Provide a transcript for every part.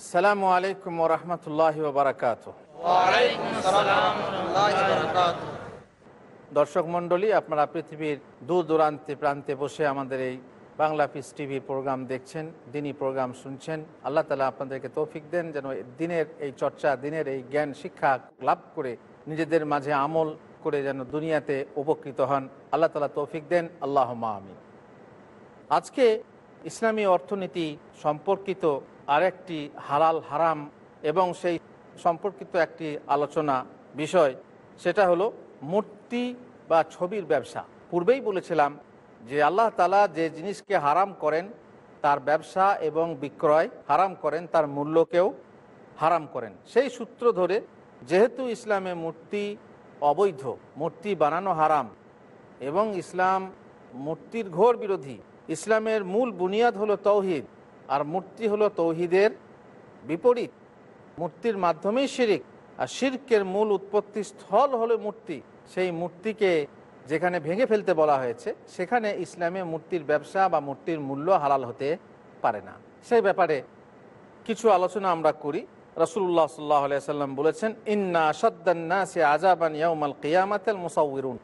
আসসালামু আলাইকুম রহমতুল্লাহ বারাকাত দর্শক মণ্ডলী আপনারা পৃথিবীর দূর দূরান্তে প্রান্তে বসে আমাদের এই বাংলা পিস টিভি প্রোগ্রাম দেখছেন দিনই প্রোগ্রাম শুনছেন। আল্লাহ তালা আপনাদেরকে তৌফিক দেন যেন দিনের এই চর্চা দিনের এই জ্ঞান শিক্ষা লাভ করে নিজেদের মাঝে আমল করে যেন দুনিয়াতে উপকৃত হন। আল্লাহ তালা তৌফিক দেন আল্লাহ আমিন। আজকে ইসলামী অর্থনীতি সম্পর্কিত আরেকটি হালাল হারাম এবং সেই সম্পর্কিত একটি আলোচনা বিষয়, সেটা হলো মূর্তি বা ছবির ব্যবসা। পূর্বেই বলেছিলাম যে আল্লাহ তালা যে জিনিসকে হারাম করেন, তার ব্যবসা এবং বিক্রয় হারাম করেন, তার মূল্যকেও হারাম করেন। সেই সূত্র ধরে যেহেতু ইসলামে মূর্তি অবৈধ, মূর্তি বানানো হারাম এবং ইসলাম মূর্তির ঘোর বিরোধী, ইসলামের মূল বুনিয়াদ হলো তৌহিদ আর মূর্তি হলো তৌহিদের বিপরীত। মূর্তির মাধ্যমেই শিরিক, আর শিরকের মূল উৎপত্তি স্থল হলো মূর্তি। সেই মূর্তিকে যেখানে ভেঙে ফেলতে বলা হয়েছে, সেখানে ইসলামে মূর্তির ব্যবসা বা মূর্তির মূল্য হালাল হতে পারে না। সেই ব্যাপারে কিছু আলোচনা আমরা করি। রসুল্লাহ সাল্লাহ সাল্লাম বলেছেন, ইন্না সদ্দান্না সে আজাবান ইয়াউমাল কিয়ামাতেল মুসাউরুন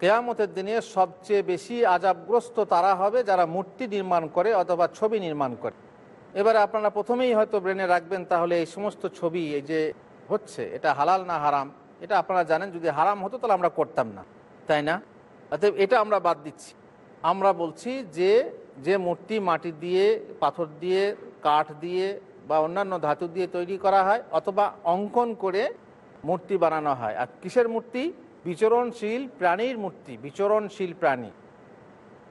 কেয়ামতের দিনে সবচেয়ে বেশি আজাবগ্রস্ত তারা হবে যারা মূর্তি নির্মাণ করে অথবা ছবি নির্মাণ করে। এবারে আপনারা প্রথমেই হয়তো ব্রেনে রাখবেন তাহলে এই সমস্ত ছবি এই যে হচ্ছে, এটা হালাল না হারাম, এটা আপনারা জানেন, যদি হারাম হতো তাহলে আমরা করতাম না। তাই না? অতএব এটা আমরা বাদ দিচ্ছি। আমরা বলছি যে যে মূর্তি মাটি দিয়ে, পাথর দিয়ে, কাঠ দিয়ে বা অন্যান্য ধাতু দিয়ে তৈরি করা হয় অথবা অঙ্কন করে মূর্তি বানানো হয়। আর কিসের মূর্তি? বিচরণশীল প্রাণীর মূর্তি, বিচরণশীল প্রাণী।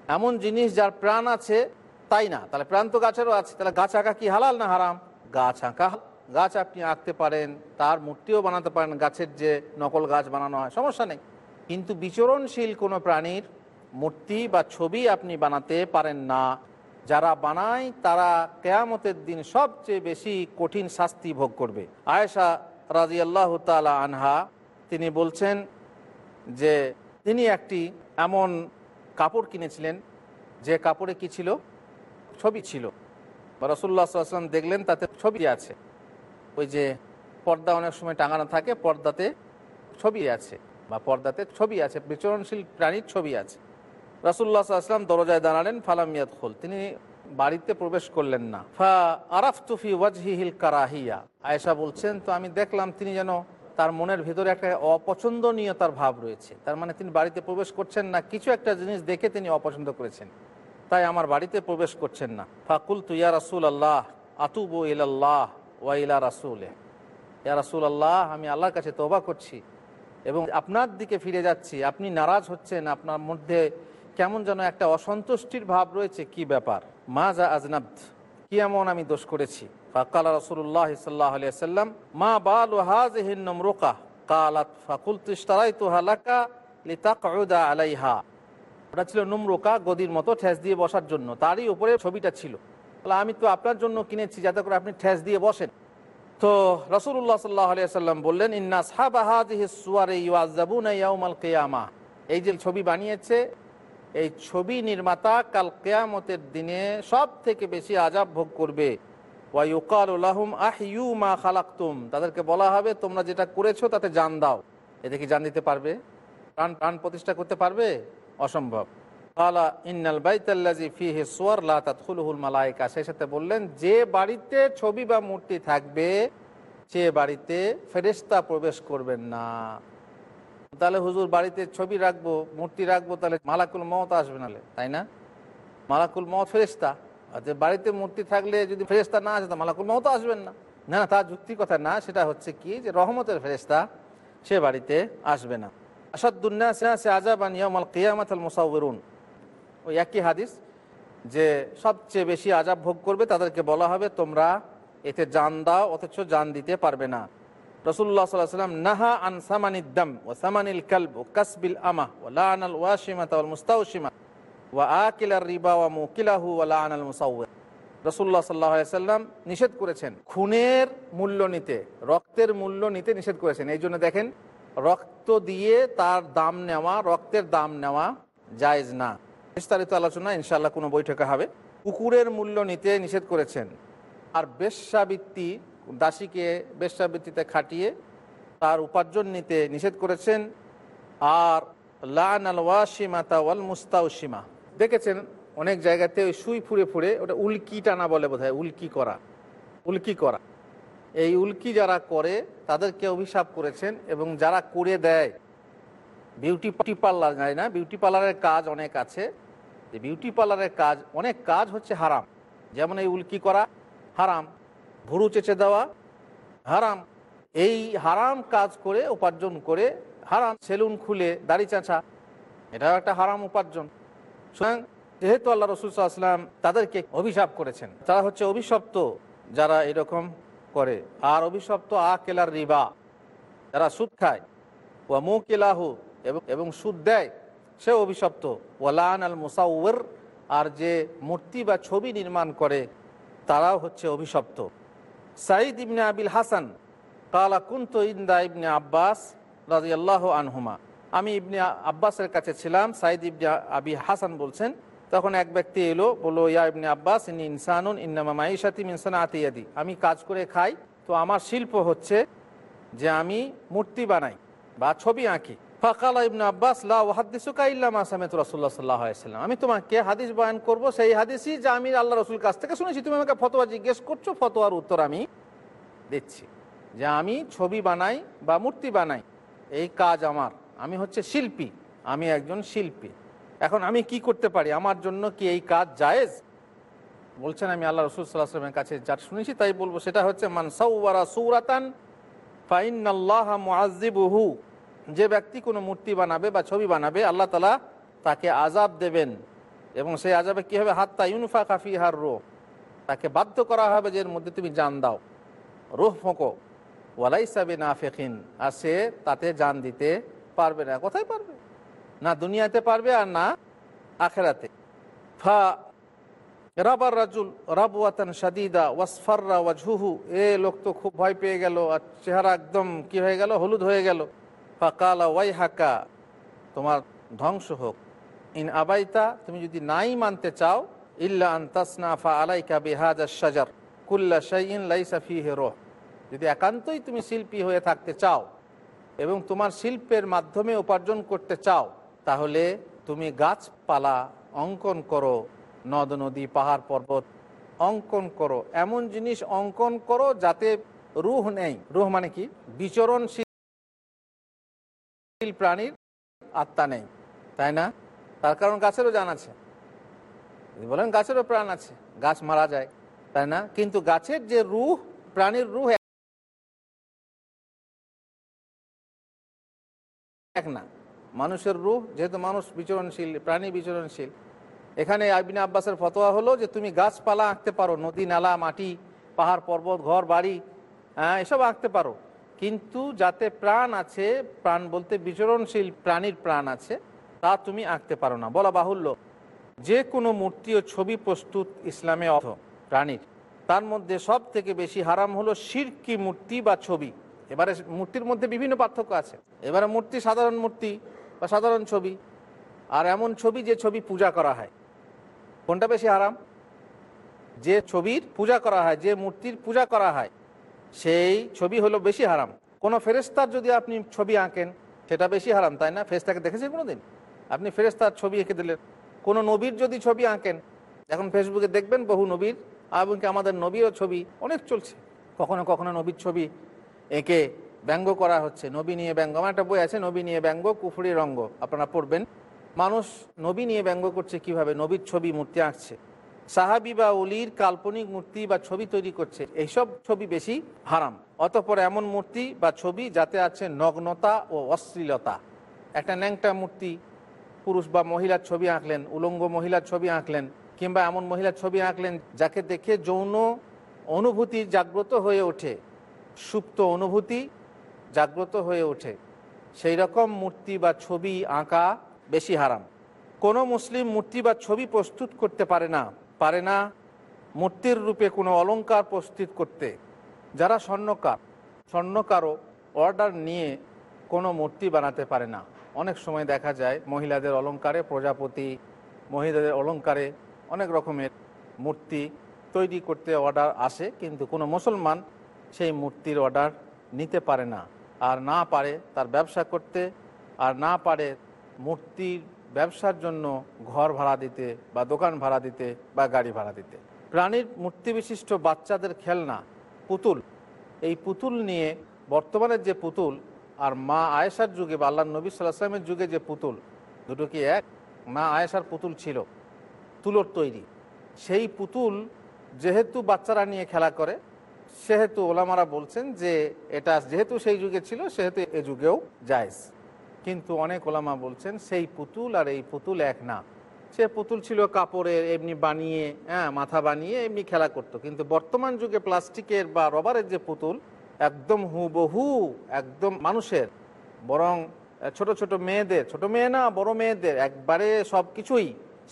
এমন জিনিস যার প্রাণ আছে, তাই না? তাহলে প্রাণ তো গাছেরও আছে, তাহলে গাছ আঁকা কি হালাল না হারাম? গাছ আঁকা গাছ আপনি আঁকতে পারেন, তার মূর্তিও বানাতে পারেন, গাছের যে নকল গাছ বানানো হয়, সমস্যা নেই। কিন্তু বিচরণশীল কোনো প্রাণীর মূর্তি বা ছবি আপনি বানাতে পারেন না। যারা বানায়, তারা কেয়ামতের দিন সবচেয়ে বেশি কঠিন শাস্তি ভোগ করবে। আয়েশা রাজি আল্লাহ তালা আনহা, তিনি বলছেন যে তিনি একটি এমন কাপড় কিনেছিলেন, যে কাপড়ে কি ছিল? ছবি ছিল। রসুল্লাহ আসলাম দেখলেন তাতে ছবি আছে। ওই যে পর্দা অনেক সময় টাঙানো থাকে, পর্দাতে ছবি আছে বা পর্দাতে ছবি আছে, বিচরণশীল প্রাণীর ছবি আছে। রাসুল্লাহ আসলাম দরজায় দাঁড়ালেন ফালামিয়াদ খোল তিনি বাড়িতে প্রবেশ করলেন না। ফা আরাফ তুফি ওয়াজহিহিল কারাহিয়া। আয়েশা বলছেন, তো আমি দেখলাম তিনি যেন তার মনের ভেতরে একটা অপছন্দনীয়তার ভাব রয়েছে। তার মানে তিনি বাড়িতে প্রবেশ করছেন না, কিছু একটা জিনিস দেখে তিনি অপছন্দ করেছেন। তাই আমার বাড়িতে প্রবেশ করছেন না। ফাকুল তু ইয়া রাসুল আল্লাহ আতুবু ইলাল্লাহ ওয়া ইলা রাসুল ইয়া রাসুল আল্লাহ আমি আল্লাহর কাছে তোবা করছি এবং আপনার দিকে ফিরে যাচ্ছি। আপনি নারাজ হচ্ছেন, আপনার মধ্যে কেমন যেন একটা অসন্তুষ্টির ভাব রয়েছে। কি ব্যাপার? মা যা আজনাব্দ কি এমন আমি দোষ করেছি? রসুল্লাহ মা বাল আলাইহা ওটা ছিল গদির মতো ঠেস দিয়ে বসার জন্য। তারই উপরে ছবিটা ছিল। আমি তো আপনার জন্য কিনেছি, যাতে করে আপনি ঠেস দিয়ে বসেন। তো রসুল্লাহ সাল্লাহ বললেন, ইন্না এই যে ছবি বানিয়েছে, এই ছবি নির্মাতা কাল কেয়ামতের দিনে সব থেকে বেশি আজাব ভোগ করবে। ওয়াইকালুম আহ ইউ মা খালাক্তুম। তাদেরকে বলা হবে, তোমরা যেটা করেছ তাতে জান দাও। এতে কি জান দিতে পারবে? প্রাণ প্রাণ প্রতিষ্ঠা করতে পারবে? অসম্ভব। আলা ইন্নাল বাইতাল্লাজি ফিহি সুয়ার লা তাদখুলুহুল মালায়েকা। সেই সাথে বললেন, যে বাড়িতে ছবি বা মূর্তি থাকবে, সে বাড়িতে ফেরেশতা প্রবেশ করবেন না। তাহলে হুজুর, বাড়িতে ছবি রাখব, মূর্তি রাখব, তাহলে মালাকুল মত আসবে নালে তাই না? মালাকুল মত ফেরেস্তা যে বাড়িতে মূর্তি থাকলে যদি ফেরেস্তা না আসে, তা মালাকুল মত আসবেন না। না না তার যুক্তি কথা না। সেটা হচ্ছে কি যে রহমতের ফেরেস্তা সে বাড়িতে আসবে না। আসাদুন্না সে আজাবান ইয়ামাল কিয়ামাত আল মুসাউরুন ওই একই হাদিস যে সবচেয়ে বেশি আজাব ভোগ করবে, তাদেরকে বলা হবে, তোমরা এতে জান দাও, অথচ জান দিতে পারবে না। রসুল্লাহ সাল্লাম নাহা আন ও সামানিল কালব ও কাসবিল আমা ও ওয়াসিমাত ওয়াল মুস্তাউসিমা ওয়া রিবা ওয়া নিষেধ করেছেন খুনের মূল্য নিতে, রক্তের মূল্য নিতে নিষেধ করেছেন। এই জন্য দেখেন, রক্ত দিয়ে তার দাম নেওয়া, রক্তের দাম নেওয়া জায়েজ না। বিস্তারিত আলোচনা ইনশাল্লাহ কোনো বৈঠকে হবে। কুকুরের মূল্য নিতে নিষেধ করেছেন। আর বেশ্যাবৃত্তি, দাসীকে বেশ্যাবৃত্তিতে খাটিয়ে তার উপার্জন নিতে নিষেধ করেছেন। আর লান আল ওয়াসিমাতা ওয়াল মুস্তাউসিমা দেখেছেন অনেক জায়গাতে ওই সুই ফুড়ে ফুড়ে ওটা উল্কি টানা বলে বোধ উল্কি করা উল্কি করা। এই উল্কি যারা করে, তাদেরকে অভিশাপ করেছেন এবং যারা করে দেয়, বিউটি পার্লার যায় না, বিউটি পার্লারের কাজ অনেক আছে। যে বিউটি পার্লারের কাজ, অনেক কাজ হচ্ছে হারাম। যেমন এই উল্কি করা, হারাম। ভুরু চেঁচে দেওয়া, হারাম। এই হারাম কাজ করে, উপার্জন করে, হারাম সেলুন খুলে, দাড়ি চাঁচা, এটাও একটা হারাম উপার্জন। সুতরাং যেহেতু আল্লাহ রসুল তাদেরকে অভিশাপ করেছেন, তারা হচ্ছে অভিশপ্ত যারা এরকম করে। আর অভিশপ্ত আ আকেলার রিবা, যারা সুদ খায় ও মুকিলাহু এবং এবং সুদ দেয় সে অভিশপ্ত। ওয়ালান আল মুসাউর আর যে মূর্তি বা ছবি নির্মাণ করে, তারাও হচ্ছে অভিশপ্ত। সাইদ ইবনে আবিল হাসান, কালা কুন্ত ইন্দা ইবনে আব্বাস রাজি আল্লাহ আনহুমা। আমি ইবনে আব্বাসের কাছে ছিলাম, সাইদ ইবনে আবি হাসান বলছেন, তখন এক ব্যক্তি এলো, বলল, ইয়া ইবনে আব্বাস ইনি ইনসানুন, ইন্নামা মাইশাতি মিনসান আতিয়াদি আমি কাজ করে খাই, তো আমার শিল্প হচ্ছে যে আমি মূর্তি বানাই বা ছবি আঁকি। ফাকালা ইবনে আব্বাস, লা ওয়াহাদ্দিসুকা ইল্লা মা সামিতু রাসূলুল্লাহ সাল্লাল্লাহু আলাইহি সাল্লাম। আমি তোমাকে হাদিস বয়ান করব, সেই হাদিসই যা আমি আল্লাহ রসুল কাছ থেকে শুনেছি। তুমি আমাকে ফতোয়া জিজ্ঞেস করছ, ফতোয়ার উত্তর আমি দিচ্ছি যে আমি ছবি বানাই বা মূর্তি বানাই। এই কাজ আমার। আমি হচ্ছে শিল্পী, আমি একজন শিল্পী। এখন আমি কি করতে পারি? আমার জন্য কি এই কাজ জায়েজ? বলছেন আমি আল্লাহ রসুল সাল্লাহামের কাছে যা শুনেছি তাই বলব, সেটা হচ্ছে মানসাউরা সুরাতান ফাইনাল্লাহ যে ব্যক্তি কোনো মূর্তি বানাবে বা ছবি বানাবে, আল্লাহ তালা তাকে আজাব দেবেন। এবং সেই আজাবে কী হবে? হাত্তা ইউনফা কাফি হার রো তাকে বাধ্য করা হবে যে এর মধ্যে তুমি জান দাও। রোহ ফোঁকো। ওয়ালাই সাবে না আর সে তাতে জান দিতে পারবে না। কোথায় পারবে? না দুনিয়াতে পারবে আর না আখেরাতে। ফা রাবার রাজুল রাবুয়াতান সাদিদা ওয়াসফাররা ওয়াজহুহু। এ লোক তো খুব ভয় পেয়ে গেল আর চেহারা একদম কি হয়ে গেল? হলুদ হয়ে গেল। ফাকালা ওয়াই হাকা তোমার ধ্বংস হোক। ইন আবাইতা, তুমি যদি নাই মানতে চাও, ইল্লা আন তাসনা ফা আলাইকা বেহাজা সাজার কুল্লা শাইন লাইসা ফি হেরো যদি একান্তই তুমি শিল্পী হয়ে থাকতে চাও এবং তোমার শিল্পের মাধ্যমে উপার্জন করতে চাও, তাহলে তুমি গাছপালা অঙ্কন করো, নদ, নদী, পাহাড়, পর্বত অঙ্কন করো। এমন জিনিস অঙ্কন করো যাতে রুহ নেই। রুহ মানে কি? বিচরণশীল প্রাণীর আত্মা নেই। তাই না? তার কারণ গাছেরও জান আছে। বলেন গাছেরও প্রাণ আছে, গাছ মারা যায়, তাই না? কিন্তু গাছের যে রুহ, প্রাণীর রুহ এক না। মানুষের রূপ, যেহেতু মানুষ বিচরণশীল, প্রাণী বিচরণশীল, এখানে আবিনা আব্বাসের ফতোয়া হলো যে তুমি গাছপালা আঁকতে পারো, নদী, নালা, মাটি, পাহাড়, পর্বত, ঘর, বাড়ি হ্যাঁ এসব আঁকতে পারো। কিন্তু যাতে প্রাণ আছে, প্রাণ বলতে বিচরণশীল প্রাণীর প্রাণ আছে, তা তুমি আঁকতে পারো না। বলা বাহুল্য, যে কোনো মূর্তি ও ছবি প্রস্তুত ইসলামে অর্থ প্রাণীর। তার মধ্যে সব থেকে বেশি হারাম হলো শিরকি মূর্তি বা ছবি। এবারে মূর্তির মধ্যে বিভিন্ন পার্থক্য আছে। এবারে মূর্তি সাধারণ মূর্তি বা সাধারণ ছবি, আর এমন ছবি যে ছবি পূজা করা হয়। কোনটা বেশি হারাম? যে ছবির পূজা করা হয়, যে মূর্তির পূজা করা হয়, সেই ছবি হলো বেশি হারাম। কোনো ফেরেস্তার যদি আপনি ছবি আঁকেন, সেটা বেশি হারাম, তাই না? ফেরেস্তাকে দেখেছেন কোনো দিন আপনি ফেরেস্তার ছবি এঁকে দিলেন। কোনো নবীর যদি ছবি আঁকেন, এখন ফেসবুকে দেখবেন বহু নবীর এমনকি আমাদের নবীরও ছবি অনেক চলছে। কখনো কখনো নবীর ছবি এঁকে ব্যঙ্গ করা হচ্ছে। নবী নিয়ে ব্যঙ্গ। আমার একটা বই আছে, নবী নিয়ে ব্যঙ্গ, কুফুরি রঙ্গ। আপনারা পড়বেন। মানুষ নবী নিয়ে ব্যঙ্গ করছে কীভাবে? নবীর ছবি মূর্তি আঁকছে। সাহাবি বা অলির কাল্পনিক মূর্তি বা ছবি তৈরি করছে। এইসব ছবি বেশি হারাম। অতপর এমন মূর্তি বা ছবি যাতে আছে নগ্নতা ও অশ্লীলতা। একটা ন্যাংটা মূর্তি, পুরুষ বা মহিলার ছবি আঁকলেন, উলঙ্গ মহিলার ছবি আঁকলেন, কিংবা এমন মহিলার ছবি আঁকলেন যাকে দেখে যৌন অনুভূতি জাগ্রত হয়ে ওঠে। সুপ্ত অনুভূতি জাগ্রত হয়ে ওঠে। সেই রকম মূর্তি বা ছবি আঁকা বেশি হারাম। কোনো মুসলিম মূর্তি বা ছবি প্রস্তুত করতে পারে না। পারে না মূর্তির রূপে কোনো অলঙ্কার প্রস্তুত করতে। যারা স্বর্ণকার স্বর্ণকারও অর্ডার নিয়ে কোনো মূর্তি বানাতে পারে না। অনেক সময় দেখা যায় মহিলাদের অলঙ্কারে প্রজাপতি, মহিলাদের অলঙ্কারে অনেক রকমের মূর্তি তৈরি করতে অর্ডার আসে, কিন্তু কোনো মুসলমান সেই মূর্তির অর্ডার নিতে পারে না। আর না পারে তার ব্যবসা করতে, আর না পারে মূর্তির ব্যবসার জন্য ঘর ভাড়া দিতে, বা দোকান ভাড়া দিতে, বা গাড়ি ভাড়া দিতে। প্রাণীর মূর্তি বিশিষ্ট বাচ্চাদের খেলনা, পুতুল। এই পুতুল নিয়ে বর্তমানের যে পুতুল, আর মা আয়েশার যুগে, বা আল্লাহ নবী সাল্লাহামের যুগে যে পুতুল, দুটো কি এক? মা আয়েশার পুতুল ছিল, তুলোর তৈরি। সেই পুতুল যেহেতু বাচ্চারা নিয়ে খেলা করে সেহেতু ওলামারা বলছেন যে এটা যেহেতু সেই যুগে ছিল, সেহেতু এ যুগেও জায়জ। কিন্তু অনেক ওলামা বলছেন সেই পুতুল আর এই পুতুল এক না। সে পুতুল ছিল কাপড়ের এমনি বানিয়ে হ্যাঁ মাথা বানিয়ে এমনি খেলা করত। কিন্তু বর্তমান যুগে প্লাস্টিকের বা রবারের যে পুতুল একদম হুবহু, একদম মানুষের। বরং ছোট ছোট মেয়েদের, ছোট মেয়ে না, বড় মেয়েদের, একবারে সব কিছুই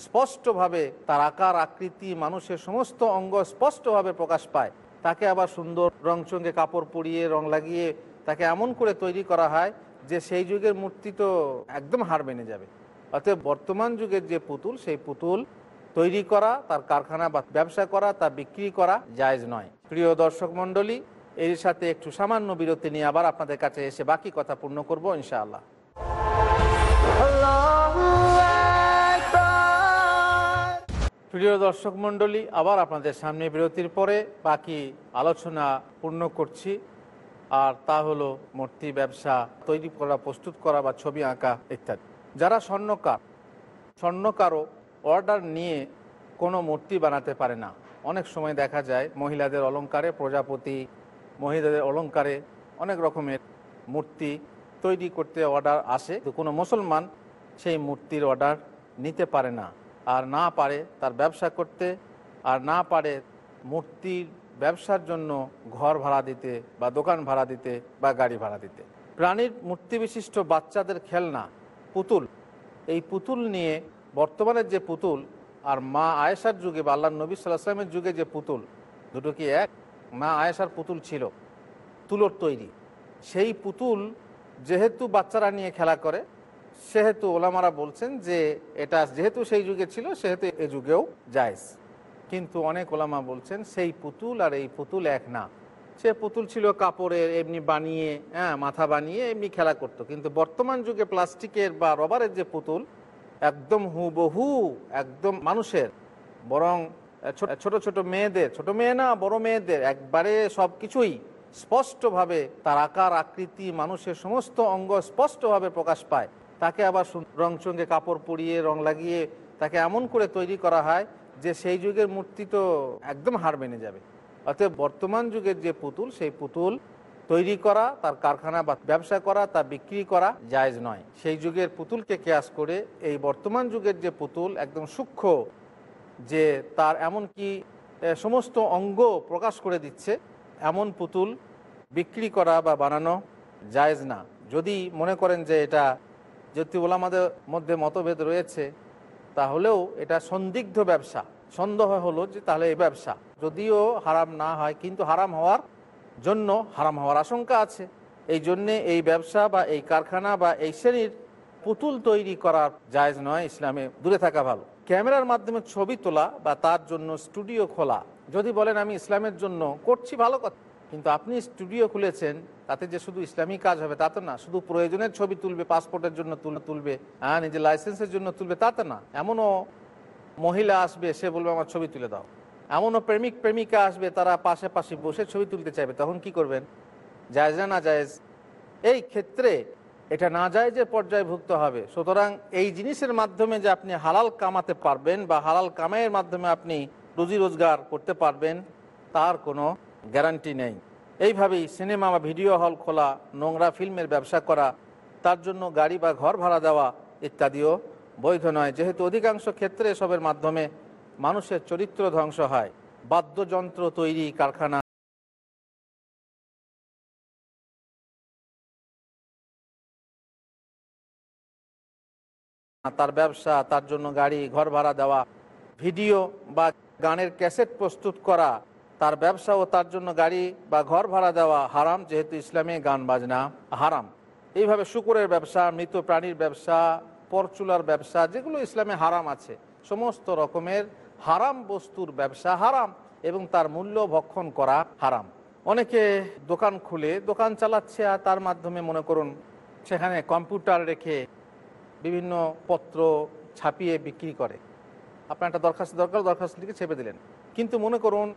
স্পষ্টভাবে তার আকার, আকৃতি, মানুষের সমস্ত অঙ্গ স্পষ্টভাবে প্রকাশ পায়। তাকে আবার সুন্দর রংচঙ্গে কাপড় পরিয়ে, রং লাগিয়ে তাকে এমন করে তৈরি করা হয় যে সেই যুগের মূর্তি তো একদম হার মেনে যাবে। অতএব বর্তমান যুগের যে পুতুল, সেই পুতুল তৈরি করা, তার কারখানা বা ব্যবসা করা তা বিক্রি করা জায়জ নয়। প্রিয় দর্শক মণ্ডলী, এর সাথে একটু সামান্য বিরতি নিয়ে আবার আপনাদের কাছে এসে বাকি কথা পূর্ণ করব ইনশাআল্লাহ। প্রিয় দর্শক মণ্ডলী, আবার আপনাদের সামনে বিরতির পরে বাকি আলোচনা পূর্ণ করছি। আর তা হলো মূর্তি ব্যবসা, তৈরি করা, প্রস্তুত করা বা ছবি আঁকা ইত্যাদি। যারা স্বর্ণকার, স্বর্ণকারও অর্ডার নিয়ে কোনো মূর্তি বানাতে পারে না। অনেক সময় দেখা যায় মহিলাদের অলঙ্কারে, প্রজাপতি, মহিলাদের অলঙ্কারে অনেক রকমের মূর্তি তৈরি করতে অর্ডার আসে। তো কোনো মুসলমান সেই মূর্তির অর্ডার নিতে পারে না। আর না পারে তার ব্যবসা করতে, আর না পারে মূর্তির ব্যবসার জন্য ঘর ভাড়া দিতে বা দোকান ভাড়া দিতে বা গাড়ি ভাড়া দিতে। প্রাণীর মূর্তি বিশিষ্ট বাচ্চাদের খেলনা, পুতুল, এই পুতুল নিয়ে বর্তমানের যে পুতুল আর মা আয়েশার যুগে বা আল্লাহ নবী সাল্লাহামের যুগে যে পুতুল, দুটো কি এক? মা আয়েশার পুতুল ছিল, তুলোর তৈরি। সেই পুতুল যেহেতু বাচ্চারা নিয়ে খেলা করে সেহেতু ওলামারা বলছেন যে এটা যেহেতু সেই যুগে ছিল, সেহেতু এ যুগেও জায়জ। কিন্তু অনেক ওলামা বলছেন সেই পুতুল আর এই পুতুল এক না। সে পুতুল ছিল কাপড়ের এমনি বানিয়ে হ্যাঁ মাথা বানিয়ে এমনি খেলা করত। কিন্তু বর্তমান যুগে প্লাস্টিকের বা রবারের যে পুতুল একদম হুবহু, একদম মানুষের। বরং ছোট ছোট মেয়েদের, ছোট মেয়ে না, বড় মেয়েদের, একবারে সব কিছুই স্পষ্টভাবে তার আকার, আকৃতি, মানুষের সমস্ত অঙ্গ স্পষ্টভাবে প্রকাশ পায়। তাকে আবার রংচঙ্গে কাপড় পরিয়ে, রং লাগিয়ে তাকে এমন করে তৈরি করা হয় যে সেই যুগের মূর্তি তো একদম হার মেনে যাবে। অতএব বর্তমান যুগের যে পুতুল, সেই পুতুল তৈরি করা, তার কারখানা বা ব্যবসা করা তা বিক্রি করা জায়জ নয়। সেই যুগের পুতুলকে কেয়াস করে এই বর্তমান যুগের যে পুতুল একদম সূক্ষ্ম যে তার এমন কি সমস্ত অঙ্গ প্রকাশ করে দিচ্ছে, এমন পুতুল বিক্রি করা বা বানানো জায়েজ না। যদি মনে করেন যে এটা যেহেতু ওলামাদের মধ্যে মতভেদ রয়েছে, তাহলেও এটা সন্দিগ্ধ ব্যবসা। সন্দেহ হলো যে তাহলে এই ব্যবসা। যদিও হারাম না হয়, কিন্তু হারাম হওয়ার জন্য হারাম হওয়ার আশঙ্কা আছে। এই জন্যে এই ব্যবসা বা এই কারখানা বা এই শ্রেণির পুতুল তৈরি করার জায়জ নয়, ইসলামে দূরে থাকা ভালো। ক্যামেরার মাধ্যমে ছবি তোলা বা তার জন্য স্টুডিও খোলা। যদি বলেন আমি ইসলামের জন্য করছি ভালো কথা, কিন্তু আপনি স্টুডিও খুলেছেন তাতে যে শুধু ইসলামী কাজ হবে তা তো না, শুধু প্রয়োজনের ছবি তুলবে, পাসপোর্টের জন্য তুলে, তুলবে হ্যাঁ নিজের লাইসেন্সের জন্য তুলবে, তা তো না। এমনও মহিলা আসবে, সে বলবে, আমার ছবি তুলে দাও। এমনও প্রেমিক, প্রেমিকা আসবে, তারা পাশাপাশি বসে ছবি তুলতে চাইবে, তখন কি করবেন? জায়জ না না জায়েজ? এই ক্ষেত্রে এটা না যায় যে পর্যায়ভুক্ত হবে। সুতরাং এই জিনিসের মাধ্যমে যে আপনি হালাল কামাতে পারবেন বা হালাল কামাইয়ের মাধ্যমে আপনি রুজি রোজগার করতে পারবেন, তার কোনো গ্যারান্টি নেই। এইভাবেই সিনেমা বা ভিডিও হল খোলা, নোংরা ফিল্মের ব্যবসা করা, তার জন্য গাড়ি বা ঘর ভাড়া দেওয়া ইত্যাদিও বৈধ নয়। যেহেতু অধিকাংশ ক্ষেত্রে এসবের মাধ্যমে মানুষের চরিত্র ধ্বংস হয়। বাদ্যযন্ত্র তৈরি কারখানা তার ব্যবসা, তার জন্য গাড়ি, ঘর ভাড়া দেওয়া, ভিডিও বা গানের ক্যাসেট প্রস্তুত করা তার ব্যবসা ও তার জন্য গাড়ি বা ঘর ভাড়া দেওয়া হারাম, যেহেতু ইসলামে গান বাজনা হারাম। এইভাবে শুকুরের ব্যবসা, মৃত প্রাণীর ব্যবসা, পরচুলার ব্যবসা, যেগুলো ইসলামে হারাম আছে, সমস্ত রকমের হারাম বস্তুর ব্যবসা হারাম এবং তার মূল্য ভক্ষণ করা হারাম। অনেকে দোকান খুলে, দোকান চালাচ্ছে আর তার মাধ্যমে মনে করুন সেখানে কম্পিউটার রেখে বিভিন্ন পত্র ছাপিয়ে বিক্রি করে। আপনার একটা দরখাস্ত দরকার, দরখাস্ত লিখে ছেপে দিলেন। কিন্তু মনে করুন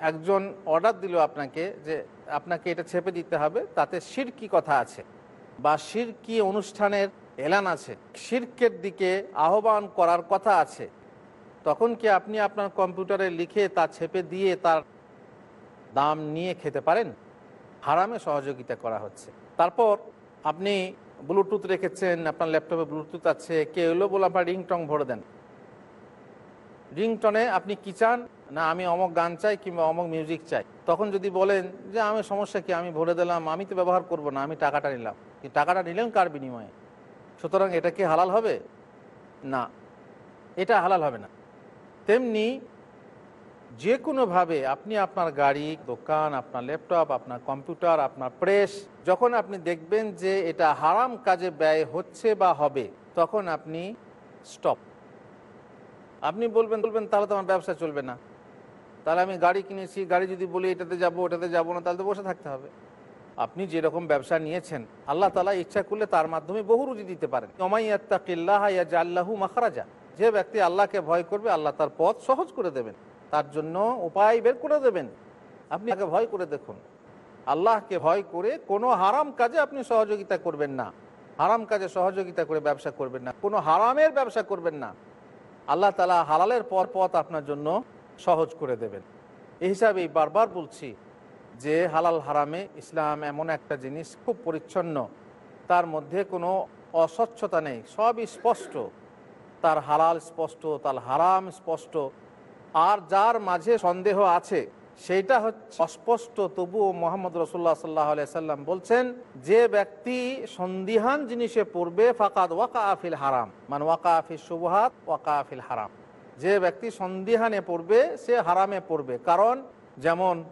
একজন অর্ডার দিল আপনাকে যে আপনাকে এটা ছেপে দিতে হবে, তাতে সিরকি কথা আছে? বা সিরকি অনুষ্ঠানের এলান আছে? শির্কের দিকে আহ্বান করার কথা আছে। তখন কি আপনি আপনার কম্পিউটারে লিখে তা ছেপে দিয়ে তার দাম নিয়ে খেতে পারেন? হারামে সহযোগিতা করা হচ্ছে। তারপর আপনি ব্লুটুথ রেখেছেন, আপনার ল্যাপটপে ব্লুটুথ আছে কে এলো বলে আপনার রিংটং ভরে দেন। রিংটনে আপনি কি চান? না, আমি অমক গান চাই কিংবা অমক মিউজিক চাই। তখন যদি বলেন যে, আমি সমস্যা কি? আমি ভরে দিলাম, আমি তো ব্যবহার করব না, আমি টাকাটা নিলাম। টাকাটা নিলেন কার বিনিময়ে? সুতরাং এটা কি হালাল হবে? না, এটা হালাল হবে না। তেমনি যে কোনোভাবে আপনি আপনার গাড়ি, দোকান, আপনার ল্যাপটপ, আপনার কম্পিউটার, আপনার প্রেস, যখন আপনি দেখবেন যে এটা হারাম কাজে ব্যয় হচ্ছে বা হবে, তখন আপনি স্টপ আপনি বলবেন বলবেন, তাহলে তো আমার ব্যবসা চলবে না। তাহলে আমি গাড়ি কিনেছি, গাড়ি যদি বলি এটাতে যাব, ওটাতে যাব না, তাহলে তো বসে থাকতে হবে। আপনি যেরকম ব্যবসা নিয়েছেন, আল্লাহ তালা ইচ্ছা করলে তার মাধ্যমে বহু রুজি দিতে পারেন। আল্লাহু মাখারাজা। যে ব্যক্তি আল্লাহকে ভয় করবে, আল্লাহ তার পথ সহজ করে দেবেন। তার জন্য উপায় বের করে দেবেন। আপনি আগে ভয় করে দেখুন। আল্লাহকে ভয় করে কোনো হারাম কাজে আপনি সহযোগিতা করবেন না। হারাম কাজে সহযোগিতা করে ব্যবসা করবেন না। কোনো হারামের ব্যবসা করবেন না। আল্লাহ তালা হালালের পর পথ আপনার জন্য সহজ করে দেবেন। এই হিসাবেই বারবার বলছি যে হালাল হারামে ইসলাম এমন একটা জিনিস খুব পরিচ্ছন্ন। তার মধ্যে কোনো অস্বচ্ছতা নেই সবই স্পষ্ট। তার হালাল স্পষ্ট, তার হারাম স্পষ্ট। আর যার মাঝে সন্দেহ আছে সেইটা হচ্ছে অস্পষ্ট, তবুও মোহাম্মদ রসুল্লাহ সাল্লাহ সাল্লাম বলছেন, যে ব্যক্তি সন্দিহান জিনিসে পড়বে, ফাকাদ ওয়াকা আফিল হারাম। মানে ওয়াকা আফিল সুবহাত ওয়াকা আফিল হারাম। যে ব্যক্তি সন্দিহানে পড়বে, সে হারামে পড়বে। কারণ, যেমন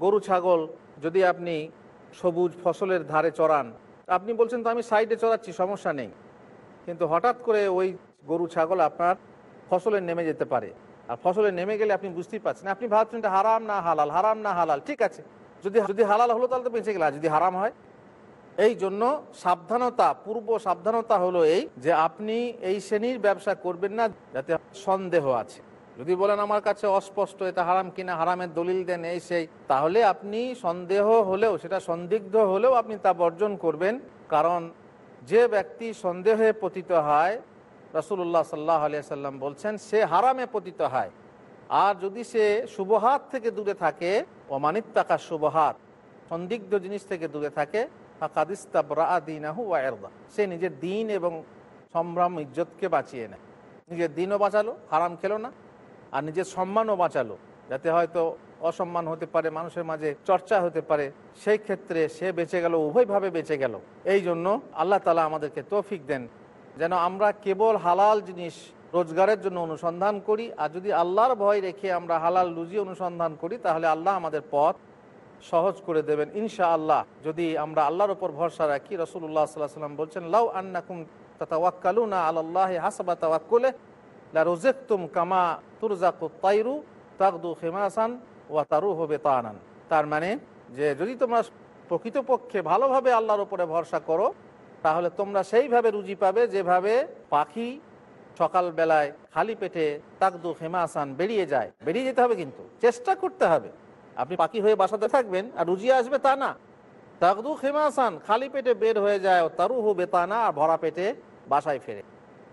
গরু, ছাগল, যদি আপনি সবুজ ফসলের ধারে চড়ান, আপনি বলছেন, তো আমি সাইডে চড়াচ্ছি, সমস্যা নেই। কিন্তু হঠাৎ করে ওই গরু, ছাগল আপনার ফসলে নেমে যেতে পারে। আর ফসলে নেমে গেলে আপনি বুঝতেই পারছেন। আপনি ভাবছেন এটা হারাম না হালাল? হারাম না হালাল? ঠিক আছে। যদি যদি হালাল হলো তাহলে তো বেঁচে গেল যদি হারাম হয়? এই জন্য সাবধানতা, পূর্ব সাবধানতা হলো এই যে আপনি এই শ্রেণির ব্যবসা করবেন না, যাতে সন্দেহ আছে। যদি বলেন আমার কাছে অস্পষ্ট, এটা হারাম কিনা, হারামের দলিল দেন এই সেই, তাহলে আপনি সন্দেহ হলেও, সেটা সন্দিগ্ধ হলেও আপনি তা বর্জন করবেন। কারণ যে ব্যক্তি সন্দেহে পতিত হয় রসুল্লাহ সাল্লাহ আলিয়া সাল্লাম বলছেন, সে হারামে পতিত হয়। আর যদি সে শুভহাত থেকে দূরে থাকে অমানিত টাকা শুভহাত, সন্দিগ্ধ জিনিস থেকে দূরে থাকে সে নিজের দিন এবং সম্ভ্রম, ইজ্জতকে বাঁচিয়ে নেয়। নিজের দিনও বাঁচালো, হারাম খেলো না, আর নিজের সম্মানও বাঁচালো, যাতে হয়তো অসম্মান হতে পারে, মানুষের মাঝে চর্চা হতে পারে। সেই ক্ষেত্রে সে বেঁচে গেল, উভয়ভাবে বেঁচে গেল। এই জন্য আল্লাহ তালা আমাদেরকে তৌফিক দেন। যেন আমরা কেবল হালাল জিনিস রোজগারের জন্য অনুসন্ধান করি, আর যদি আল্লাহর ভয় রেখে আমরা হালাল লুজি অনুসন্ধান করি, তাহলে আল্লাহ আমাদের পথ সহজ করে দেবেন ইনশা আল্লাহ যদি আমরা আল্লাহর ওপর ভরসা রাখি রসুল্লাহ সাল্লাহ সাল্লাম বলছেন, লাউ আন্নাকুম তাওয়াক্কালুনা আল্লাহ হাসাবা তাওয়াক্কুলে, লা রোজেকতুম কামা তুরজাকু তাইরু তাকদু হেমাসান ওয়া তারু হবে তানান তার মানে যে, যদি তোমরা প্রকৃতপক্ষে ভালোভাবে আল্লাহর ওপরে ভরসা করো তাহলে তোমরা সেইভাবে রুজি পাবে যেভাবে পাখি সকালবেলায় খালি পেটে তাকদু হেমাসান বেরিয়ে যায়। বেরিয়ে যেতে হবে কিন্তু। চেষ্টা করতে হবে। আপনি পাখি হয়ে বাসাতে থাকবেন আর রুজি আসবে তা না। তাকদু খেমাসান খালি পেটে বের হয়ে যায় তারু হবে তা না আর ভরা পেটে বাসায় ফেরে।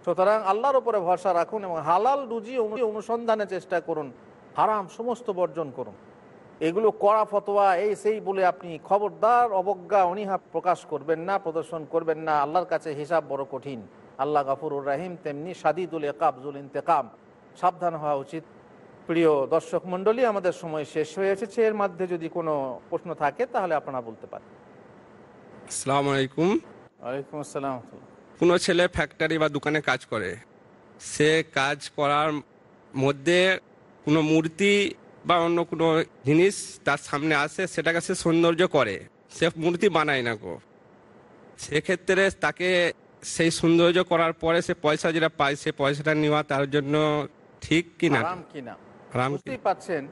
সুতরাং আল্লাহর উপরে ভরসা রাখুন এবং হালাল রুজি অনুসন্ধানের চেষ্টা করুন। হারাম সমস্ত বর্জন করুন। এগুলো কড়া ফতোয়া এই সেই বলে আপনি খবরদার অবজ্ঞা অনীহা প্রকাশ করবেন না প্রদর্শন করবেন না। আল্লাহর কাছে হিসাব বড় কঠিন। আল্লাহ গাফুরুর রাহিম তেমনি সাদিদুল একাবজুল ইন্তেকাম। সাবধান হওয়া উচিত। প্রিয় দর্শক মণ্ডলী আমাদের সময় শেষ হয়ে এসেছে। এর মধ্যে যদি কোনো প্রশ্ন থাকে তাহলে আপনারা বলতে পারেন। আসসালামু আলাইকুম। ওয়ালাইকুম আসসালাম। কোনো ছেলে ফ্যাক্টরি বা দোকানে কাজ করে। সে কাজ করার মধ্যে কোনো মূর্তি বা অন্য কোনো জিনিস তার সামনে আসে সেটাকে সে সৌন্দর্য করে। সে মূর্তি বানায় না গো। সেক্ষেত্রে তাকে সেই সৌন্দর্য করার পরে সে পয়সা যেটা পায় সে পয়সাটা নেওয়া তার জন্য ঠিক কিনা? হারাম কি? বুঝতেই পাচ্ছেন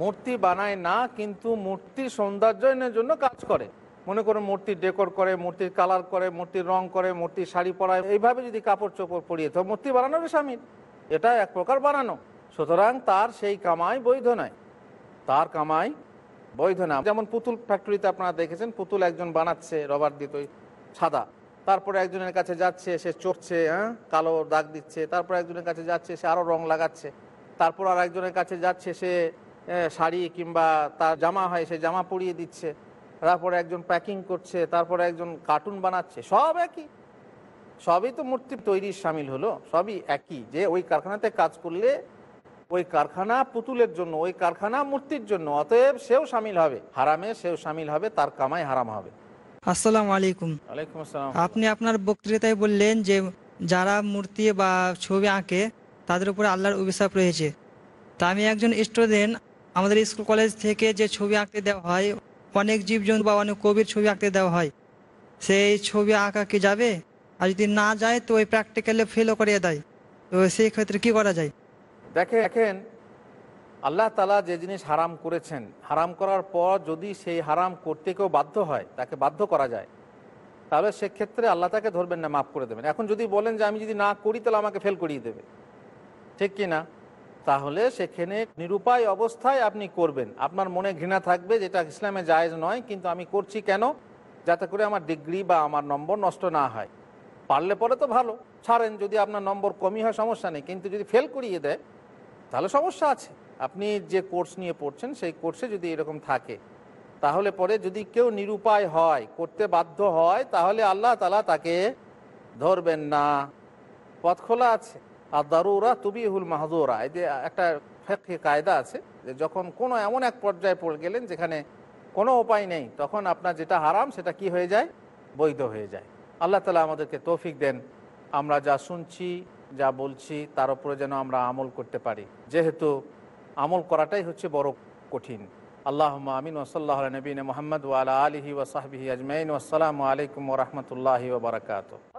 মূর্তি বানায় না কিন্তু মূর্তির সৌন্দর্যের জন্য কাজ করে। মনে করুন মূর্তির ডেকোর করে মূর্তির কালার করে মূর্তির রং করে মূর্তির শাড়ি পরায়। এইভাবে যদি কাপড় চোপড় পরিয়ে তো মূর্তি বানানোর সামিল এটা এক প্রকার বানানো। সুতরাং তার সেই কামাই বৈধ নয়। তার কামাই বৈধ না। যেমন পুতুল ফ্যাক্টরিতে আপনারা দেখেছেন, পুতুল একজন বানাচ্ছে রবার দিয়ে তৈরি সাদা। তারপরে একজনের কাছে যাচ্ছে, সে চড়ছে হ্যাঁ কালো দাগ দিচ্ছে। তারপর একজনের কাছে যাচ্ছে, সে আরও রং লাগাচ্ছে। তারপর আর একজনের কাছে যাচ্ছে, সে শাড়ি কিংবা তার জামা হয়, সে জামা পরিয়ে দিচ্ছে। তারপরে একজন প্যাকিং করছে, তারপরে একজন কার্টুন বানাচ্ছে। সব একই। সবই তো মূর্তি তৈরির সামিল হলো, সবই একই। যে ওই কারখানাতে কাজ করলে ওই কারখানা পুতুলের জন্য ওই কারখানা মূর্তির জন্য অতএব সেও সামিল হবে। হারামে সেও সামিল হবে তার কামাই হারাম হবে। আসসালামু আলাইকুম। ওয়ালাইকুম আসসালাম। আপনি আপনার বক্তৃতায় বললেন যে যারা মূর্তি বা ছবি আঁকে তাদের উপরে আল্লাহর অভিশাপ রয়েছে। তা আমি একজন স্টুডেন্ট আমাদের স্কুল কলেজ থেকে যে ছবি আঁকতে দেওয়া হয় অনেক জীবজন্তু বা অনেক কবির ছবি আঁকতে দেওয়া হয়। সেই ছবি আঁকা কি যাবে? আর যদি না যায় তো ওই প্র্যাকটিক্যালে ফেলও করিয়ে দেয়। তো সেই ক্ষেত্রে কি করা যায়? দেখে দেখেন, আল্লাহ তালা যে জিনিস হারাম করেছেন, হারাম করার পর যদি সেই হারাম করতে কেউ বাধ্য হয়, তাকে বাধ্য করা যায়, তাহলে সেক্ষেত্রে আল্লাহ তাকে ধরবেন না, মাফ করে দেবেন। এখন যদি বলেন যে আমি যদি না করি, তাহলে আমাকে ফেল করিয়ে দেবে। ঠিক কি না তাহলে সেখানে নিরুপায় অবস্থায় আপনি করবেন। আপনার মনে ঘৃণা থাকবে, যেটা ইসলামে জায়েজ নয়, কিন্তু আমি করছি কেন? যাতে করে আমার ডিগ্রি বা আমার নম্বর নষ্ট না হয়। পারলে পরে তো ভালো, ছাড়েন, যদি আপনার নম্বর কমই হয়, সমস্যা নেই। কিন্তু যদি ফেল করিয়ে দেয় তাহলে সমস্যা আছে। আপনি যে কোর্স নিয়ে পড়ছেন, সেই কোর্সে যদি এরকম থাকে, তাহলে পরে যদি কেউ নিরুপায় হয়, করতে বাধ্য হয়, তাহলে আল্লাহ তালা তাকে ধরবেন না। পথ খোলা আছে। আর দারুরা তুবিহুল মাহদুরা যে একটা কায়দা আছে যে যখন কোনো এমন এক পর্যায়ে পড়ে গেলেন যেখানে কোনো উপায় নেই, তখন আপনার যেটা হারাম সেটা কি হয়ে যায়? বৈধ হয়ে যায়। আল্লাহ তালা আমাদেরকে তৌফিক দেন। আমরা যা শুনছি যা বলছি তার উপরে যেন আমরা আমল করতে পারি। যেহেতু আমল করাটাই হচ্ছে বড় কঠিন। আল্লাহ আমিন ওসল্লাহ নবীন মোহাম্মদ ওয়ালা আলহি ওসাহবিহি আজমাইন। আসসালামু আলাইকুম ওরহমতুল্লাহি ওবরাকাত